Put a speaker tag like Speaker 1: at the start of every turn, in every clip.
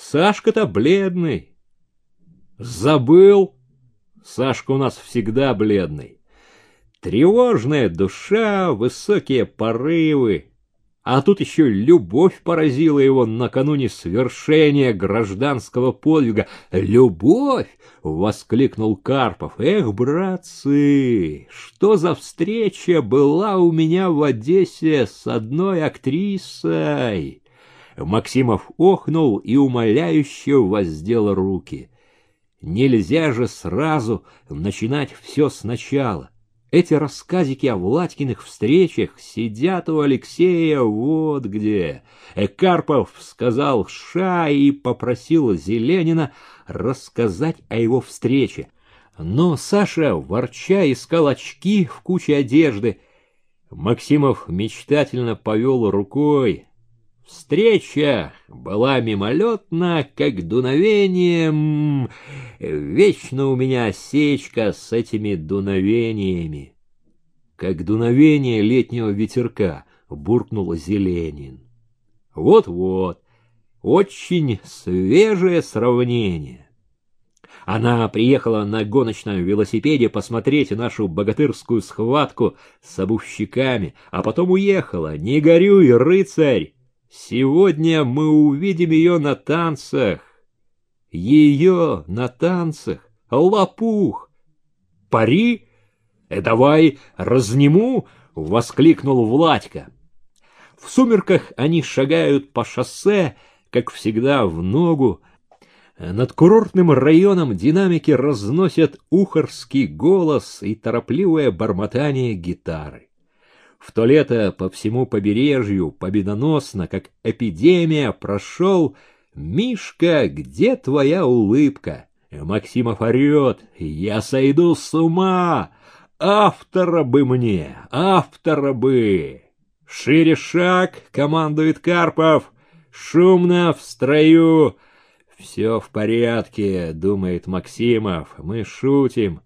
Speaker 1: Сашка-то бледный. Забыл? Сашка у нас всегда бледный. Тревожная душа, высокие порывы, а тут еще любовь поразила его накануне свершения гражданского подвига. «Любовь!» — воскликнул Карпов. «Эх, братцы, что за встреча была у меня в Одессе с одной актрисой!» Максимов охнул и умоляюще воздел руки. «Нельзя же сразу начинать все сначала!» Эти рассказики о Владькиных встречах сидят у Алексея вот где. Экарпов сказал «ша» и попросил Зеленина рассказать о его встрече. Но Саша, ворча, искал очки в куче одежды. Максимов мечтательно повел рукой, Встреча была мимолетна, как дуновением. Вечно у меня осечка с этими дуновениями. Как дуновение летнего ветерка, буркнул Зеленин. Вот-вот, очень свежее сравнение. Она приехала на гоночном велосипеде посмотреть нашу богатырскую схватку с обувщиками, а потом уехала. Не горюй, рыцарь! Сегодня мы увидим ее на танцах. Ее на танцах. Лопух. Пари? Э, давай разниму, воскликнул Владька. В сумерках они шагают по шоссе, как всегда, в ногу. Над курортным районом динамики разносят ухарский голос и торопливое бормотание гитары. В то лето по всему побережью победоносно, как эпидемия, прошел «Мишка, где твоя улыбка?» Максимов орет «Я сойду с ума! Автора бы мне! Автора бы!» «Шире шаг!» — командует Карпов. «Шумно в строю!» «Все в порядке», — думает Максимов. «Мы шутим.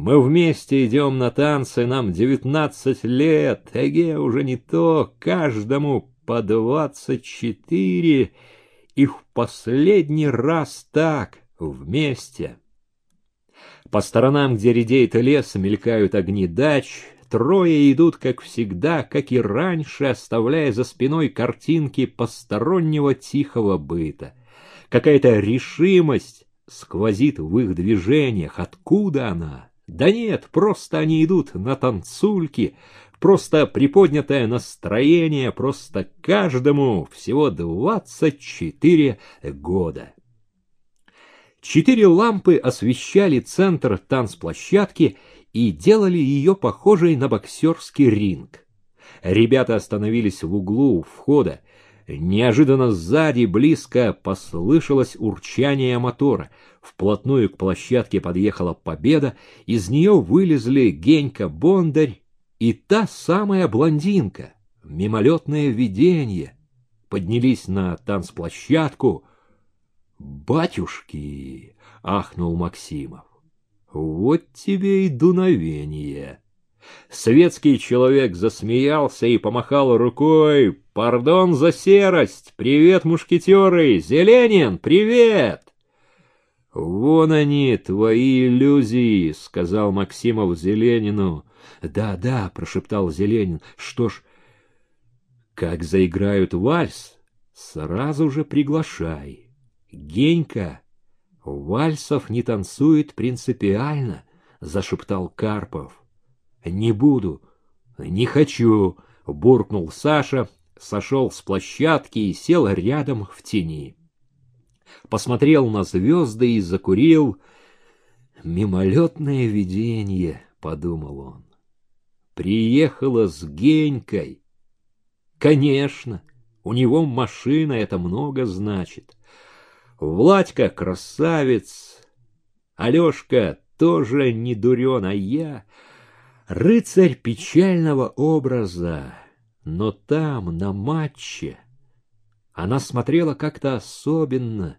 Speaker 1: Мы вместе идем на танцы, нам девятнадцать лет, Эге уже не то, каждому по двадцать четыре, и в последний раз так, вместе. По сторонам, где редеет лес, мелькают огни дач, трое идут, как всегда, как и раньше, оставляя за спиной картинки постороннего тихого быта. Какая-то решимость сквозит в их движениях. Откуда она? Да нет, просто они идут на танцульки, просто приподнятое настроение, просто каждому всего двадцать четыре года. Четыре лампы освещали центр танцплощадки и делали ее похожей на боксерский ринг. Ребята остановились в углу у входа, Неожиданно сзади близко послышалось урчание мотора. Вплотную к площадке подъехала победа, из нее вылезли Генька Бондарь и та самая блондинка, мимолетное видение. Поднялись на танцплощадку. «Батюшки!» — ахнул Максимов. «Вот тебе и дуновение!» Светский человек засмеялся и помахал рукой. «Пардон за серость! Привет, мушкетеры! Зеленин, привет!» «Вон они, твои иллюзии!» — сказал Максимов Зеленину. «Да, да», — прошептал Зеленин. «Что ж, как заиграют вальс, сразу же приглашай. Генька, вальсов не танцует принципиально», — зашептал Карпов. «Не буду, не хочу», — буркнул Саша, сошел с площадки и сел рядом в тени. Посмотрел на звезды и закурил. «Мимолетное видение», — подумал он. «Приехала с Генькой». «Конечно, у него машина, это много значит. Владька красавец, Алешка тоже не дурен, а я рыцарь печального образа, но там, на матче, она смотрела как-то особенно.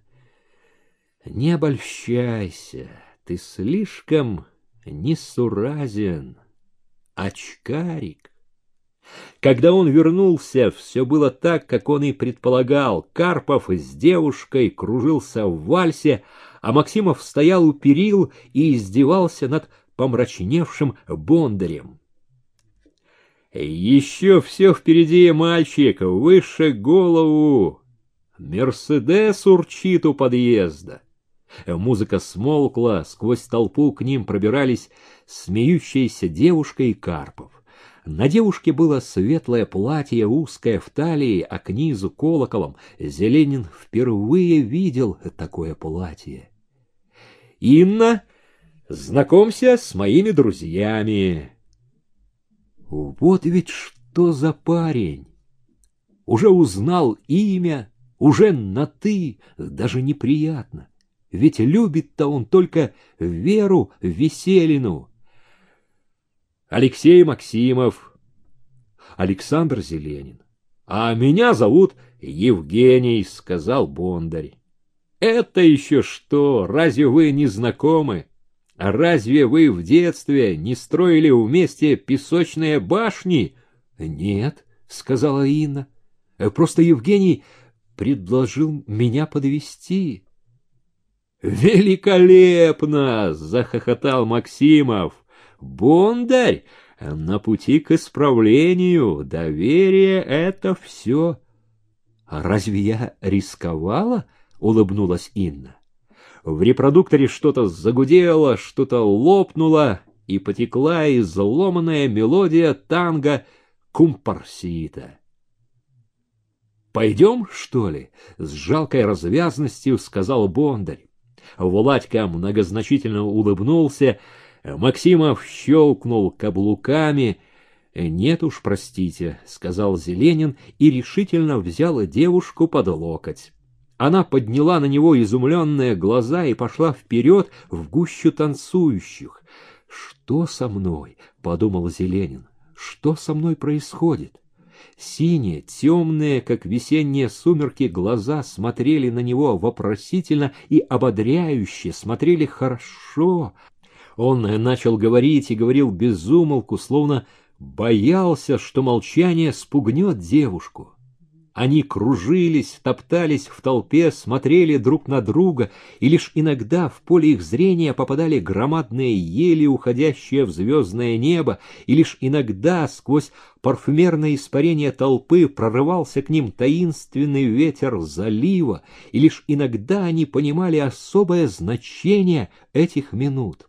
Speaker 1: Не обольщайся, ты слишком несуразен, очкарик. Когда он вернулся, все было так, как он и предполагал. Карпов с девушкой кружился в вальсе, а Максимов стоял у перил и издевался над помрачневшим бондарем. Еще все впереди, мальчик, выше голову. Мерседес урчит у подъезда. Музыка смолкла, сквозь толпу к ним пробирались смеющаяся девушка и Карпов. На девушке было светлое платье, узкое в талии, а к низу колоколом. Зеленин впервые видел такое платье. «Инна, знакомься с моими друзьями!» Вот ведь что за парень! Уже узнал имя, уже на «ты», даже неприятно. Ведь любит-то он только Веру Веселину. Алексей Максимов, Александр Зеленин. А меня зовут Евгений, сказал Бондарь. Это еще что? Разве вы не знакомы? А разве вы в детстве не строили вместе песочные башни? Нет, сказала Инна. Просто Евгений предложил меня подвести. Великолепно! захохотал Максимов. Бондарь на пути к исправлению. Доверие — это все. А разве я рисковала? улыбнулась Инна. В репродукторе что-то загудело, что-то лопнуло, и потекла изломанная мелодия танго кумпарсита. «Пойдем, что ли?» — с жалкой развязностью сказал Бондарь. Владька многозначительно улыбнулся, Максимов щелкнул каблуками. «Нет уж, простите», — сказал Зеленин и решительно взял девушку под локоть. Она подняла на него изумленные глаза и пошла вперед в гущу танцующих. «Что со мной?» — подумал Зеленин. «Что со мной происходит?» Синие, темные, как весенние сумерки, глаза смотрели на него вопросительно и ободряюще, смотрели хорошо. Он начал говорить и говорил без словно боялся, что молчание спугнет девушку. Они кружились, топтались в толпе, смотрели друг на друга, и лишь иногда в поле их зрения попадали громадные ели, уходящие в звездное небо, и лишь иногда сквозь парфюмерное испарение толпы прорывался к ним таинственный ветер залива, и лишь иногда они понимали особое значение этих минут.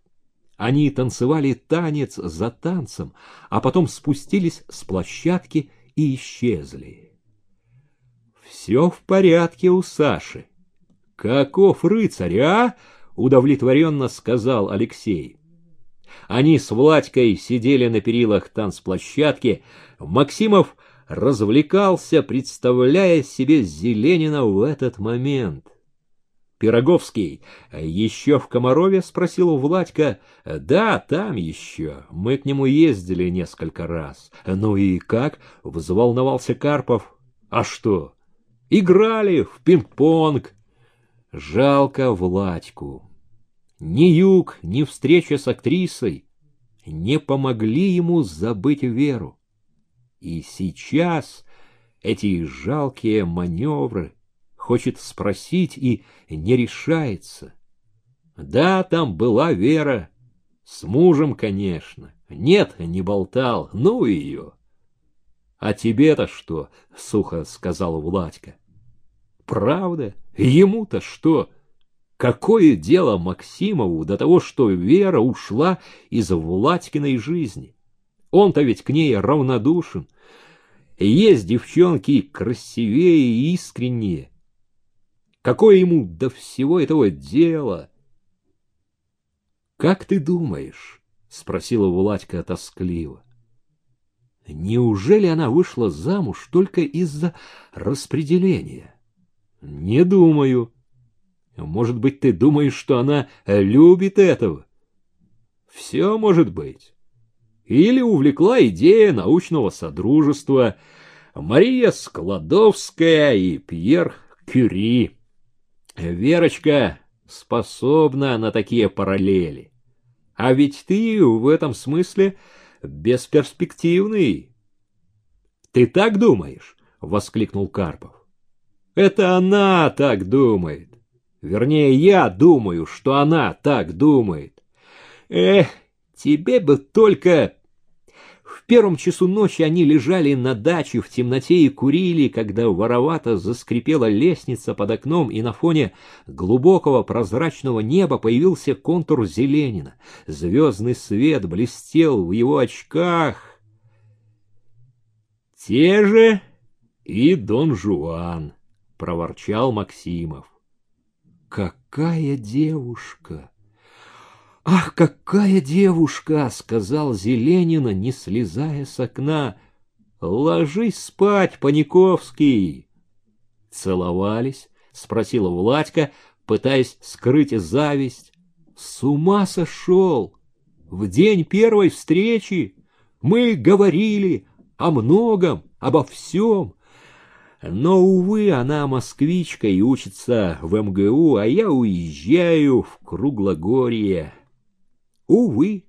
Speaker 1: Они танцевали танец за танцем, а потом спустились с площадки и исчезли. Все в порядке у Саши. Каков рыцарь, а? Удовлетворенно сказал Алексей. Они с Владькой сидели на перилах танцплощадки. Максимов развлекался, представляя себе Зеленина в этот момент. Пироговский еще в Комарове спросил Владька. Да, там еще. Мы к нему ездили несколько раз. Ну и как? Взволновался Карпов. А что? Играли в пинг-понг. Жалко Владьку. Ни юг, ни встреча с актрисой не помогли ему забыть Веру. И сейчас эти жалкие маневры хочет спросить и не решается. Да, там была Вера, с мужем, конечно. Нет, не болтал, ну ее. А тебе-то что? — сухо сказала Владька. Правда? Ему-то что? Какое дело Максимову до того, что Вера ушла из Владькиной жизни? Он-то ведь к ней равнодушен. Есть девчонки красивее и искреннее. Какое ему до всего этого дела? — Как ты думаешь? — спросила Владька тоскливо. — Неужели она вышла замуж только из-за распределения? — не думаю. Может быть, ты думаешь, что она любит этого? Все может быть. Или увлекла идея научного содружества Мария Складовская и Пьер Кюри. Верочка способна на такие параллели. А ведь ты в этом смысле бесперспективный. Ты так думаешь? — воскликнул Карпов. Это она так думает. Вернее, я думаю, что она так думает. Эх, тебе бы только... В первом часу ночи они лежали на даче в темноте и курили, когда воровато заскрипела лестница под окном, и на фоне глубокого прозрачного неба появился контур Зеленина. Звездный свет блестел в его очках. Те же и Дон Жуан, — проворчал Максимов. Какая девушка! Ах, какая девушка! — сказал Зеленина, не слезая с окна. Ложись спать, Паниковский! Целовались? — спросила Владька, пытаясь скрыть зависть. С ума сошел! В день первой встречи мы говорили о многом, обо всем, но, увы, она москвичка и учится в МГУ, а я уезжаю в Круглогорье. Увы.